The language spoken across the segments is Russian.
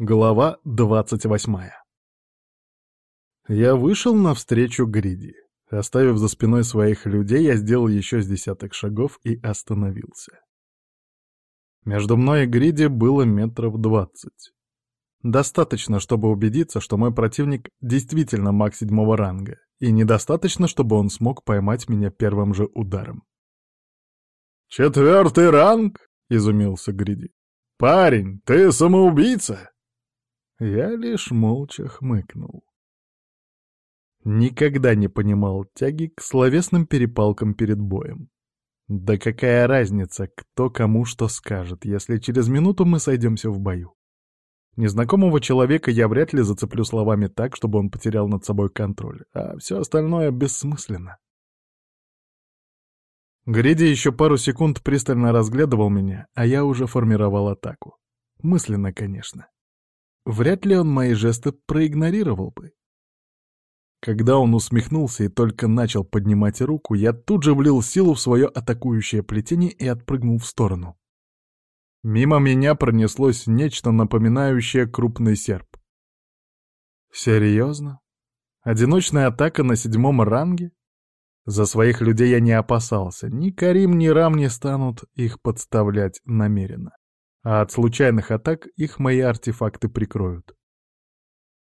Глава двадцать восьмая Я вышел навстречу Гриди. Оставив за спиной своих людей, я сделал еще с десяток шагов и остановился. Между мной и Гриди было метров двадцать. Достаточно, чтобы убедиться, что мой противник действительно маг седьмого ранга, и недостаточно, чтобы он смог поймать меня первым же ударом. «Четвертый ранг?» — изумился Гриди. «Парень, ты самоубийца?» Я лишь молча хмыкнул. Никогда не понимал тяги к словесным перепалкам перед боем. Да какая разница, кто кому что скажет, если через минуту мы сойдемся в бою. Незнакомого человека я вряд ли зацеплю словами так, чтобы он потерял над собой контроль, а все остальное бессмысленно. Гриди еще пару секунд пристально разглядывал меня, а я уже формировал атаку. Мысленно, конечно. Вряд ли он мои жесты проигнорировал бы. Когда он усмехнулся и только начал поднимать руку, я тут же влил силу в свое атакующее плетение и отпрыгнул в сторону. Мимо меня пронеслось нечто напоминающее крупный серп. Серьезно? Одиночная атака на седьмом ранге? За своих людей я не опасался. Ни Карим, ни Рам не станут их подставлять намеренно а от случайных атак их мои артефакты прикроют.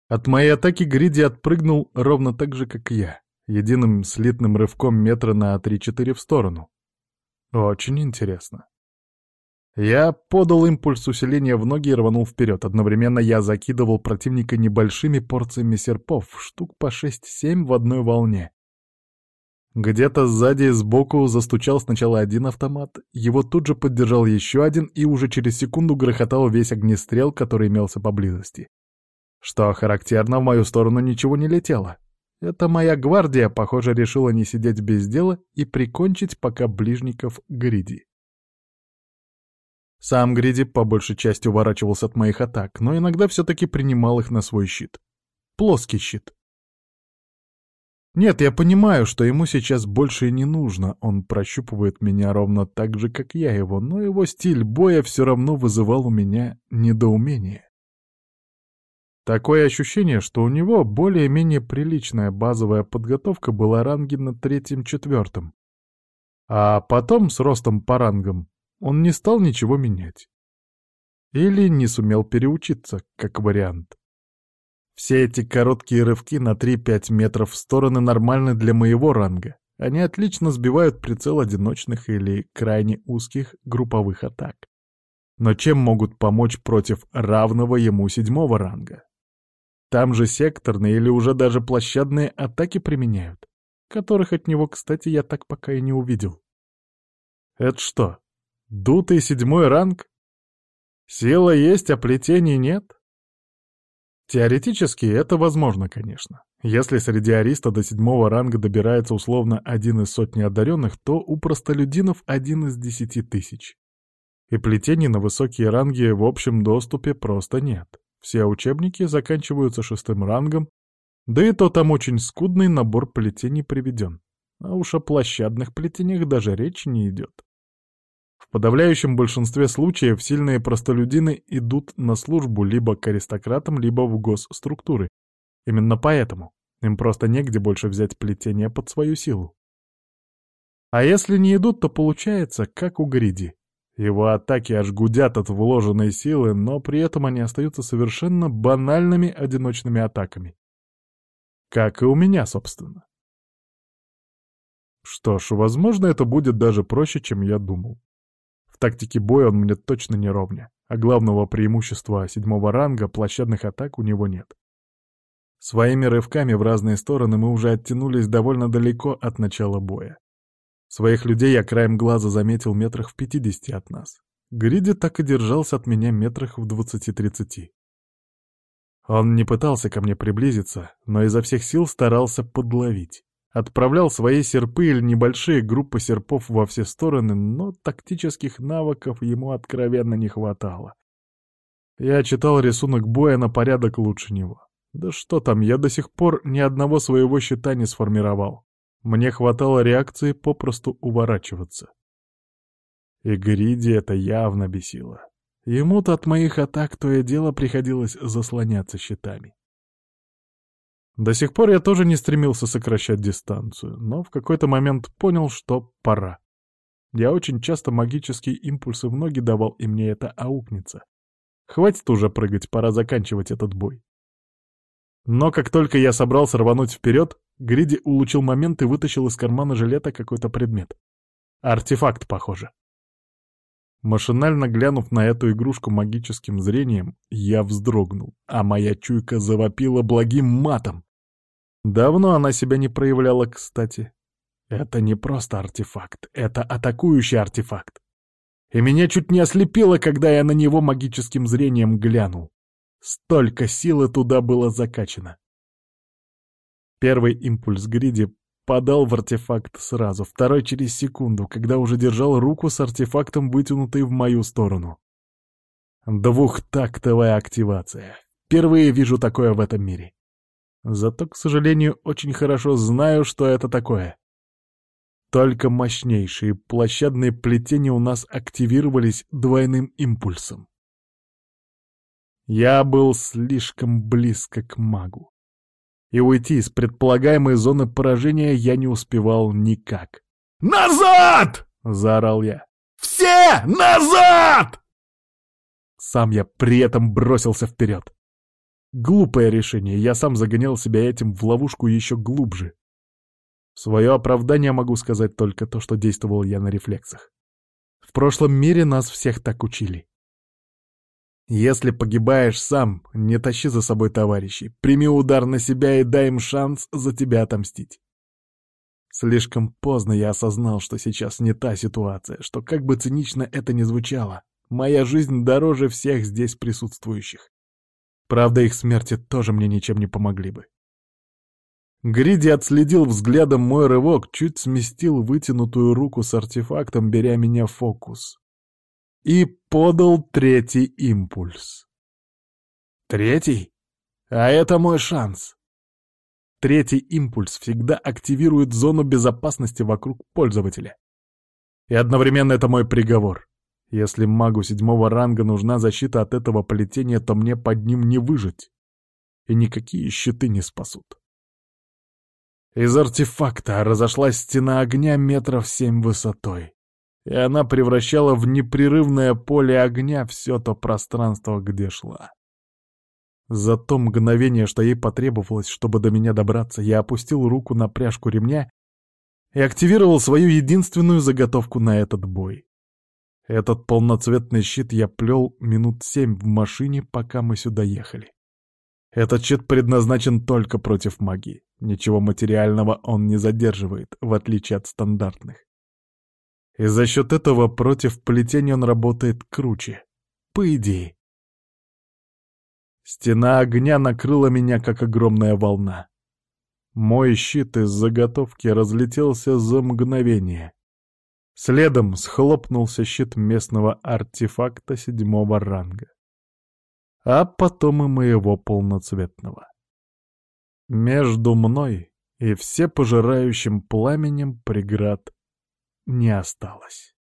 От моей атаки Гриди отпрыгнул ровно так же, как я, единым слитным рывком метра на 3-4 в сторону. Очень интересно. Я подал импульс усиления в ноги и рванул вперед. Одновременно я закидывал противника небольшими порциями серпов, штук по 6-7 в одной волне. Где-то сзади и сбоку застучал сначала один автомат, его тут же поддержал еще один и уже через секунду грохотал весь огнестрел, который имелся поблизости. Что характерно, в мою сторону ничего не летело. Это моя гвардия, похоже, решила не сидеть без дела и прикончить пока ближников Гриди. Сам Гриди по большей части уворачивался от моих атак, но иногда все-таки принимал их на свой щит. Плоский щит. Нет, я понимаю, что ему сейчас больше не нужно, он прощупывает меня ровно так же, как я его, но его стиль боя все равно вызывал у меня недоумение. Такое ощущение, что у него более-менее приличная базовая подготовка была ранги на третьем-четвертом. А потом, с ростом по рангам, он не стал ничего менять. Или не сумел переучиться, как вариант. Все эти короткие рывки на 3-5 метров в стороны нормальны для моего ранга. Они отлично сбивают прицел одиночных или крайне узких групповых атак. Но чем могут помочь против равного ему седьмого ранга? Там же секторные или уже даже площадные атаки применяют, которых от него, кстати, я так пока и не увидел. Это что, дутый седьмой ранг? Сила есть, а плетений нет? Теоретически это возможно, конечно. Если среди ариста до седьмого ранга добирается условно один из сотни одаренных, то у простолюдинов один из десяти тысяч. И плетений на высокие ранги в общем доступе просто нет. Все учебники заканчиваются шестым рангом, да и то там очень скудный набор плетений приведен. А уж о площадных плетениях даже речи не идет. В подавляющем большинстве случаев сильные простолюдины идут на службу либо к аристократам, либо в госструктуры. Именно поэтому им просто негде больше взять плетение под свою силу. А если не идут, то получается, как у Гриди. Его атаки аж гудят от вложенной силы, но при этом они остаются совершенно банальными одиночными атаками. Как и у меня, собственно. Что ж, возможно, это будет даже проще, чем я думал. В тактике боя он мне точно не ровня, а главного преимущества седьмого ранга площадных атак у него нет. Своими рывками в разные стороны мы уже оттянулись довольно далеко от начала боя. Своих людей я краем глаза заметил метрах в пятидесяти от нас. Гриди так и держался от меня метрах в двадцати-тридцати. Он не пытался ко мне приблизиться, но изо всех сил старался подловить. Отправлял свои серпы или небольшие группы серпов во все стороны, но тактических навыков ему откровенно не хватало. Я читал рисунок боя на порядок лучше него. Да что там, я до сих пор ни одного своего щита не сформировал. Мне хватало реакции попросту уворачиваться. И Гриди это явно бесило. Ему-то от моих атак то и дело приходилось заслоняться щитами. До сих пор я тоже не стремился сокращать дистанцию, но в какой-то момент понял, что пора. Я очень часто магические импульсы в ноги давал, и мне это аукнется. Хватит уже прыгать, пора заканчивать этот бой. Но как только я собрался рвануть вперед, Гриди улучил момент и вытащил из кармана жилета какой-то предмет. Артефакт, похоже. Машинально глянув на эту игрушку магическим зрением, я вздрогнул, а моя чуйка завопила благим матом. Давно она себя не проявляла, кстати. Это не просто артефакт, это атакующий артефакт. И меня чуть не ослепило, когда я на него магическим зрением глянул. Столько силы туда было закачано. Первый импульс Гриди подал в артефакт сразу, второй через секунду, когда уже держал руку с артефактом, вытянутой в мою сторону. Двухтактовая активация. Впервые вижу такое в этом мире. Зато, к сожалению, очень хорошо знаю, что это такое. Только мощнейшие площадные плетения у нас активировались двойным импульсом. Я был слишком близко к магу. И уйти из предполагаемой зоны поражения я не успевал никак. «Назад!» — заорал я. «Все назад!» Сам я при этом бросился вперед. Глупое решение, я сам загонял себя этим в ловушку еще глубже. В свое оправдание могу сказать только то, что действовал я на рефлексах. В прошлом мире нас всех так учили. Если погибаешь сам, не тащи за собой товарищей, прими удар на себя и дай им шанс за тебя отомстить. Слишком поздно я осознал, что сейчас не та ситуация, что как бы цинично это ни звучало, моя жизнь дороже всех здесь присутствующих. Правда, их смерти тоже мне ничем не помогли бы. Гриди отследил взглядом мой рывок, чуть сместил вытянутую руку с артефактом, беря меня в фокус. И подал третий импульс. Третий? А это мой шанс. Третий импульс всегда активирует зону безопасности вокруг пользователя. И одновременно это мой приговор. Если магу седьмого ранга нужна защита от этого плетения, то мне под ним не выжить. И никакие щиты не спасут. Из артефакта разошлась стена огня метров семь высотой, и она превращала в непрерывное поле огня все то пространство, где шла. За то мгновение, что ей потребовалось, чтобы до меня добраться, я опустил руку на пряжку ремня и активировал свою единственную заготовку на этот бой. Этот полноцветный щит я плел минут семь в машине, пока мы сюда ехали. Этот щит предназначен только против магии. Ничего материального он не задерживает, в отличие от стандартных. И за счет этого против плетения он работает круче. По идее. Стена огня накрыла меня, как огромная волна. Мой щит из заготовки разлетелся за мгновение. Следом схлопнулся щит местного артефакта седьмого ранга. А потом и моего полноцветного. Между мной и всепожирающим пламенем преград не осталось.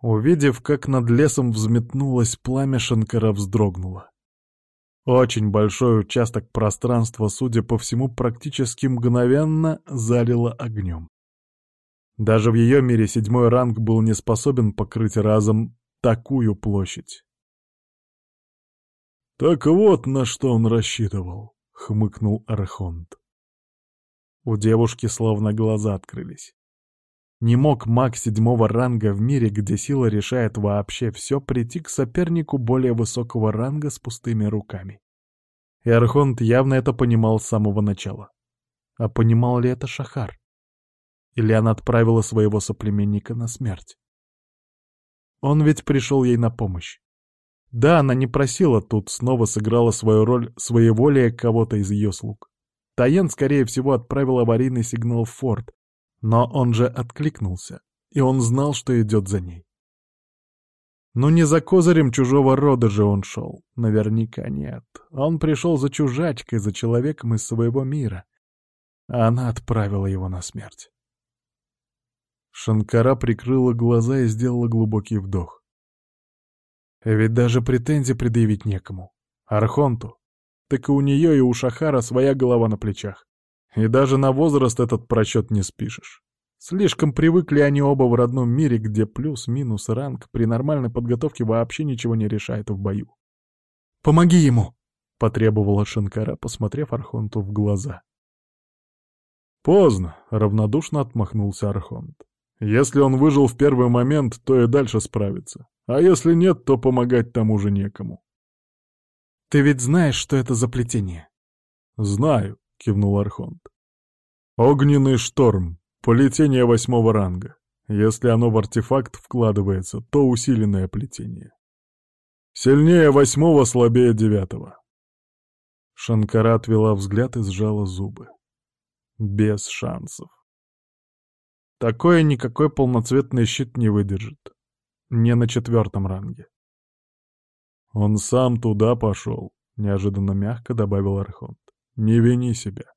Увидев, как над лесом взметнулось пламя, Шанкара вздрогнула. Очень большой участок пространства, судя по всему, практически мгновенно залило огнем. Даже в ее мире седьмой ранг был не способен покрыть разом такую площадь. «Так вот, на что он рассчитывал», — хмыкнул Архонт. У девушки словно глаза открылись. Не мог маг седьмого ранга в мире, где сила решает вообще все, прийти к сопернику более высокого ранга с пустыми руками. И Архонт явно это понимал с самого начала. А понимал ли это Шахар? Или она отправила своего соплеменника на смерть? Он ведь пришел ей на помощь. Да, она не просила, тут снова сыграла свою роль своеволия кого-то из ее слуг. Таен, скорее всего, отправил аварийный сигнал в форт, но он же откликнулся, и он знал, что идет за ней. Но не за козырем чужого рода же он шел. Наверняка нет. Он пришел за чужачкой, за человеком из своего мира. а она отправила его на смерть. Шанкара прикрыла глаза и сделала глубокий вдох. Ведь даже претензий предъявить некому. Архонту. Так и у нее и у Шахара своя голова на плечах. И даже на возраст этот просчет не спишешь. Слишком привыкли они оба в родном мире, где плюс-минус ранг при нормальной подготовке вообще ничего не решает в бою. «Помоги ему!» — потребовала Шанкара, посмотрев Архонту в глаза. «Поздно», — равнодушно отмахнулся Архонт. «Если он выжил в первый момент, то и дальше справится. А если нет, то помогать тому же некому». «Ты ведь знаешь, что это за плетение?» «Знаю», — кивнул Архонт. «Огненный шторм, плетение восьмого ранга. Если оно в артефакт вкладывается, то усиленное плетение. Сильнее восьмого, слабее девятого». Шанкара отвела взгляд и сжала зубы. Без шансов. Такое никакой полноцветный щит не выдержит. Не на четвертом ранге. «Он сам туда пошел», — неожиданно мягко добавил Архонт. «Не вини себя.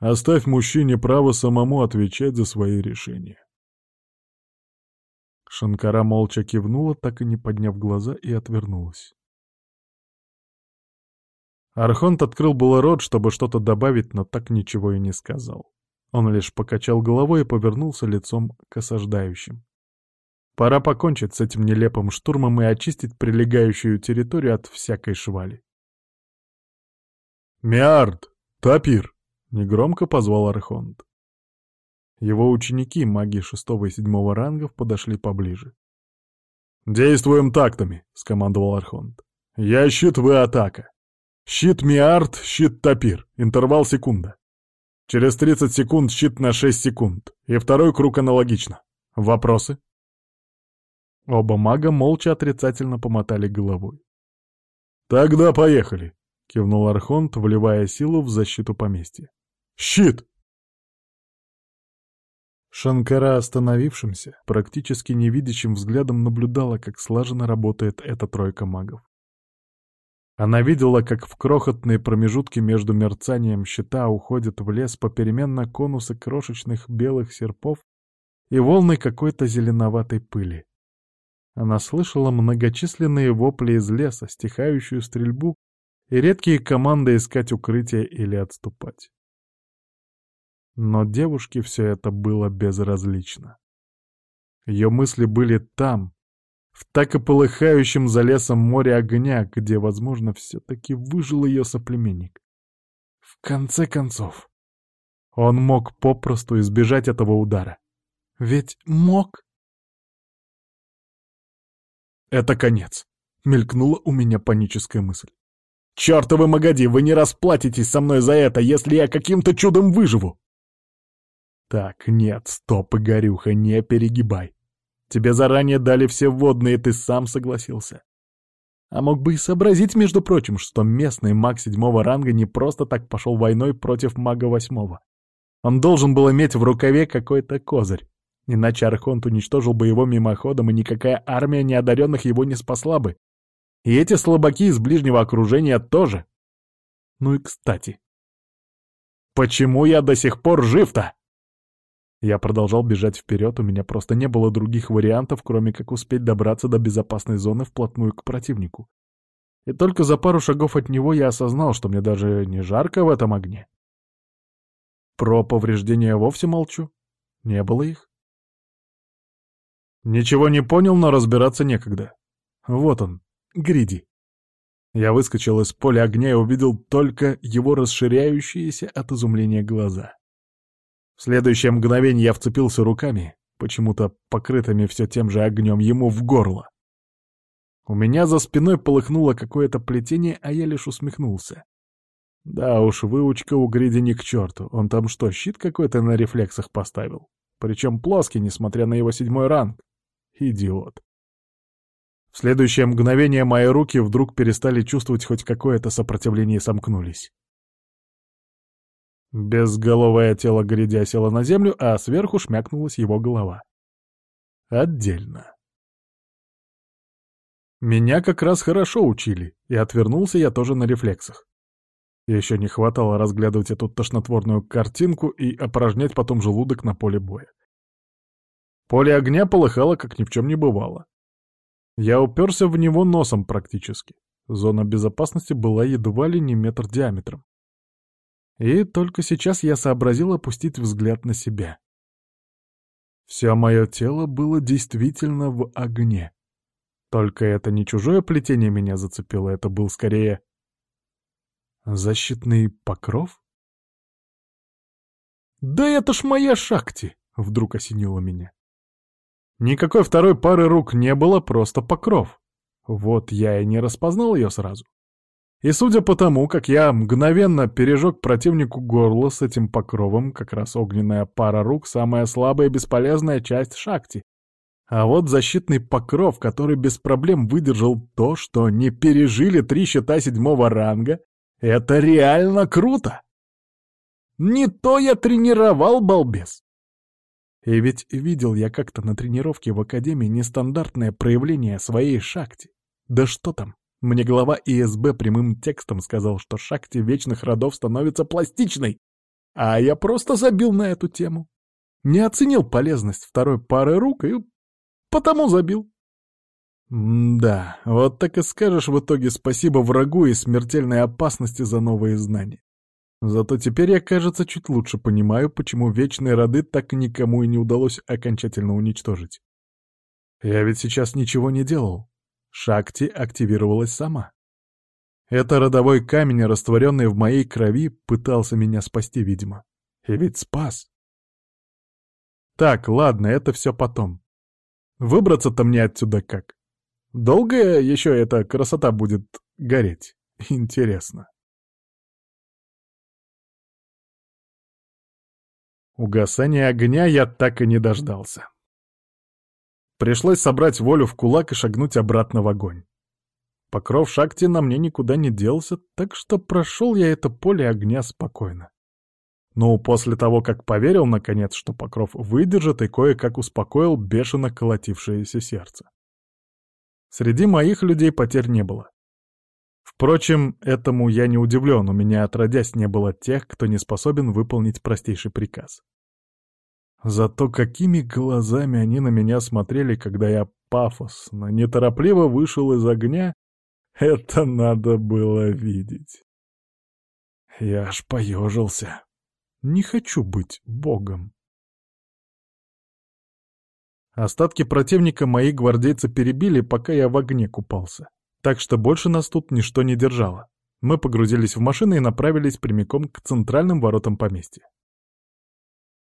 Оставь мужчине право самому отвечать за свои решения». Шанкара молча кивнула, так и не подняв глаза, и отвернулась. Архонт открыл было рот, чтобы что-то добавить, но так ничего и не сказал. Он лишь покачал головой и повернулся лицом к осаждающим. Пора покончить с этим нелепым штурмом и очистить прилегающую территорию от всякой швали. «Миард! Тапир!» — негромко позвал Архонт. Его ученики, маги шестого и седьмого рангов, подошли поближе. «Действуем тактами!» — скомандовал Архонт. «Я щит, вы атака!» Щит Миард, щит Тапир. Интервал секунда. Через 30 секунд щит на 6 секунд. И второй круг аналогично. Вопросы? Оба мага молча отрицательно помотали головой. «Тогда поехали!» — кивнул Архонт, вливая силу в защиту поместья. «Щит!» Шанкара, остановившимся, практически невидящим взглядом наблюдала, как слаженно работает эта тройка магов. Она видела, как в крохотные промежутки между мерцанием щита уходят в лес попеременно конусы крошечных белых серпов и волны какой-то зеленоватой пыли. Она слышала многочисленные вопли из леса, стихающую стрельбу и редкие команды искать укрытие или отступать. Но девушке все это было безразлично. Ее мысли были там, в так и полыхающем за лесом море огня, где, возможно, все-таки выжил ее соплеменник. В конце концов, он мог попросту избежать этого удара. Ведь мог. «Это конец», — мелькнула у меня паническая мысль. «Чёртовы Магади, вы не расплатитесь со мной за это, если я каким-то чудом выживу!» «Так, нет, стоп, Игорюха, не перегибай. Тебе заранее дали все вводные, ты сам согласился. А мог бы и сообразить, между прочим, что местный маг седьмого ранга не просто так пошел войной против мага восьмого. Он должен был иметь в рукаве какой-то козырь. Иначе Архонт уничтожил бы его мимоходом, и никакая армия неодаренных его не спасла бы. И эти слабаки из ближнего окружения тоже. Ну и кстати. Почему я до сих пор жив-то? Я продолжал бежать вперед, у меня просто не было других вариантов, кроме как успеть добраться до безопасной зоны вплотную к противнику. И только за пару шагов от него я осознал, что мне даже не жарко в этом огне. Про повреждения вовсе молчу. Не было их. Ничего не понял, но разбираться некогда. Вот он, Гриди. Я выскочил из поля огня и увидел только его расширяющиеся от изумления глаза. В следующее мгновение я вцепился руками, почему-то покрытыми все тем же огнем, ему в горло. У меня за спиной полыхнуло какое-то плетение, а я лишь усмехнулся. Да уж, выучка у Гриди не к черту. Он там что, щит какой-то на рефлексах поставил? Причем плоский, несмотря на его седьмой ранг. Идиот. В следующее мгновение мои руки вдруг перестали чувствовать хоть какое-то сопротивление и сомкнулись. Безголовое тело грядя село на землю, а сверху шмякнулась его голова. Отдельно. Меня как раз хорошо учили, и отвернулся я тоже на рефлексах. Еще не хватало разглядывать эту тошнотворную картинку и опорожнять потом желудок на поле боя. Поле огня полыхало, как ни в чем не бывало. Я уперся в него носом практически. Зона безопасности была едва ли не метр диаметром. И только сейчас я сообразил опустить взгляд на себя. Все мое тело было действительно в огне. Только это не чужое плетение меня зацепило, это был скорее... Защитный покров? «Да это ж моя Шакти!» — вдруг осенило меня. Никакой второй пары рук не было, просто покров. Вот я и не распознал ее сразу. И судя по тому, как я мгновенно пережег противнику горло с этим покровом, как раз огненная пара рук — самая слабая и бесполезная часть шахти. А вот защитный покров, который без проблем выдержал то, что не пережили три щита седьмого ранга, это реально круто! Не то я тренировал, балбес! И ведь видел я как-то на тренировке в Академии нестандартное проявление своей шахти. Да что там, мне глава ИСБ прямым текстом сказал, что шахте вечных родов становится пластичной, а я просто забил на эту тему. Не оценил полезность второй пары рук и потому забил. да, вот так и скажешь в итоге спасибо врагу и смертельной опасности за новые знания. Зато теперь я, кажется, чуть лучше понимаю, почему вечные роды так никому и не удалось окончательно уничтожить. Я ведь сейчас ничего не делал. Шакти активировалась сама. Это родовой камень, растворенный в моей крови, пытался меня спасти, видимо. И ведь спас. Так, ладно, это все потом. Выбраться-то мне отсюда как? Долго еще эта красота будет гореть? Интересно. Угасания огня я так и не дождался. Пришлось собрать волю в кулак и шагнуть обратно в огонь. Покров шахти на мне никуда не делся, так что прошел я это поле огня спокойно. Но после того, как поверил, наконец, что покров выдержит и кое-как успокоил бешено колотившееся сердце. Среди моих людей потерь не было. Впрочем, этому я не удивлен, у меня отродясь не было тех, кто не способен выполнить простейший приказ. Зато какими глазами они на меня смотрели, когда я пафосно, неторопливо вышел из огня, это надо было видеть. Я аж поежился. Не хочу быть богом. Остатки противника мои гвардейцы перебили, пока я в огне купался. Так что больше нас тут ничто не держало. Мы погрузились в машины и направились прямиком к центральным воротам поместья.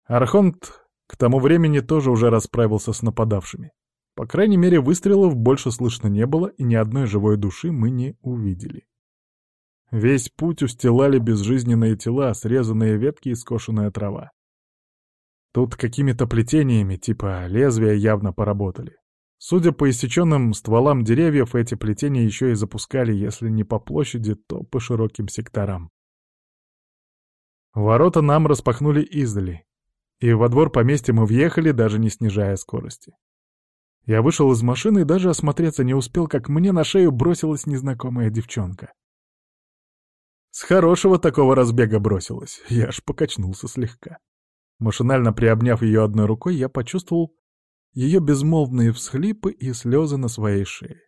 Архонт к тому времени тоже уже расправился с нападавшими. По крайней мере, выстрелов больше слышно не было, и ни одной живой души мы не увидели. Весь путь устилали безжизненные тела, срезанные ветки и скошенная трава. Тут какими-то плетениями, типа лезвия, явно поработали. Судя по иссеченным стволам деревьев, эти плетения еще и запускали, если не по площади, то по широким секторам. Ворота нам распахнули издали, и во двор поместья мы въехали, даже не снижая скорости. Я вышел из машины и даже осмотреться не успел, как мне на шею бросилась незнакомая девчонка. С хорошего такого разбега бросилась, я аж покачнулся слегка. Машинально приобняв ее одной рукой, я почувствовал ее безмолвные всхлипы и слезы на своей шее.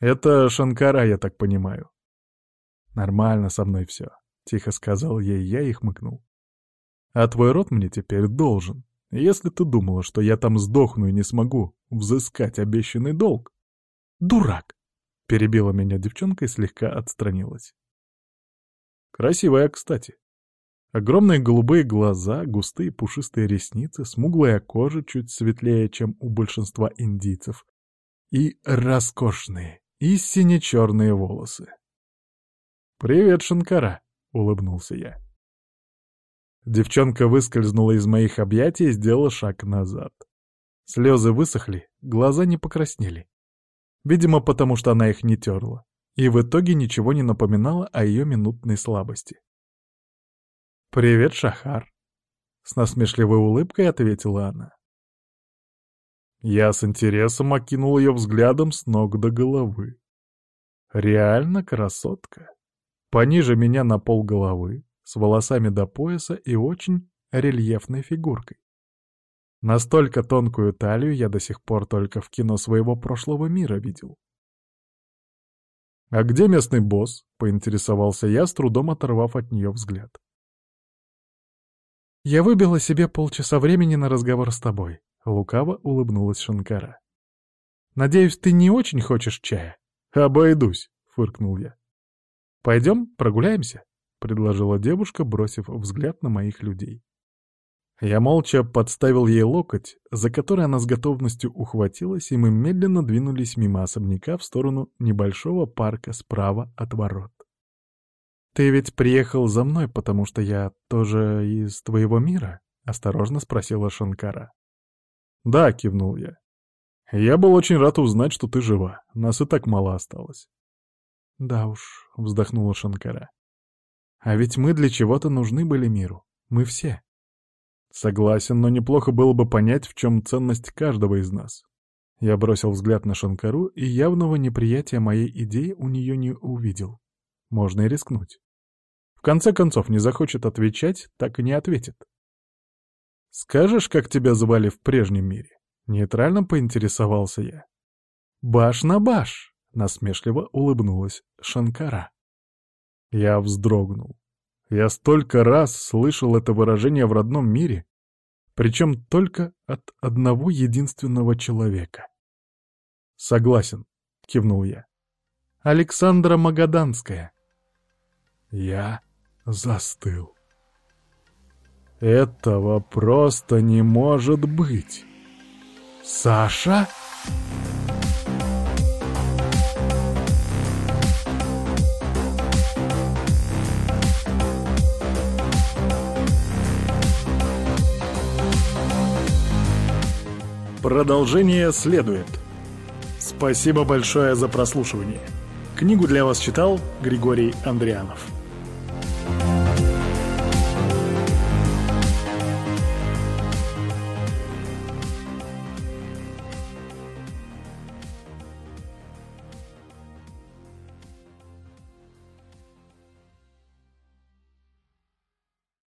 Это Шанкара, я так понимаю. Нормально со мной все, — тихо сказал ей я и хмыкнул. А твой род мне теперь должен. Если ты думала, что я там сдохну и не смогу взыскать обещанный долг. Дурак! Перебила меня девчонка и слегка отстранилась. Красивая, кстати. Огромные голубые глаза, густые пушистые ресницы, смуглая кожа чуть светлее, чем у большинства индийцев. И роскошные, и сине-черные волосы. «Привет, Шанкара!» — улыбнулся я. Девчонка выскользнула из моих объятий и сделала шаг назад. Слезы высохли, глаза не покраснели. Видимо, потому что она их не терла. И в итоге ничего не напоминало о ее минутной слабости. «Привет, Шахар!» — с насмешливой улыбкой ответила она. Я с интересом окинул ее взглядом с ног до головы. Реально красотка. Пониже меня на пол головы, с волосами до пояса и очень рельефной фигуркой. Настолько тонкую талию я до сих пор только в кино своего прошлого мира видел. «А где местный босс?» — поинтересовался я, с трудом оторвав от нее взгляд. «Я выбила себе полчаса времени на разговор с тобой», — лукаво улыбнулась Шанкара. «Надеюсь, ты не очень хочешь чая?» «Обойдусь», — фыркнул я. «Пойдем прогуляемся?» — предложила девушка, бросив взгляд на моих людей. Я молча подставил ей локоть, за который она с готовностью ухватилась, и мы медленно двинулись мимо особняка в сторону небольшого парка справа от ворот. «Ты ведь приехал за мной, потому что я тоже из твоего мира?» — осторожно спросила Шанкара. «Да», — кивнул я. «Я был очень рад узнать, что ты жива. Нас и так мало осталось». «Да уж», — вздохнула Шанкара. «А ведь мы для чего-то нужны были миру. Мы все». Согласен, но неплохо было бы понять, в чем ценность каждого из нас. Я бросил взгляд на Шанкару и явного неприятия моей идеи у нее не увидел. Можно и рискнуть. Конце концов, не захочет отвечать, так и не ответит. «Скажешь, как тебя звали в прежнем мире?» Нейтрально поинтересовался я. «Баш на баш!» — насмешливо улыбнулась Шанкара. Я вздрогнул. Я столько раз слышал это выражение в родном мире, причем только от одного единственного человека. «Согласен», — кивнул я. «Александра Магаданская». Я застыл. Этого просто не может быть. «Саша?» Продолжение следует. Спасибо большое за прослушивание. Книгу для вас читал Григорий Андрианов.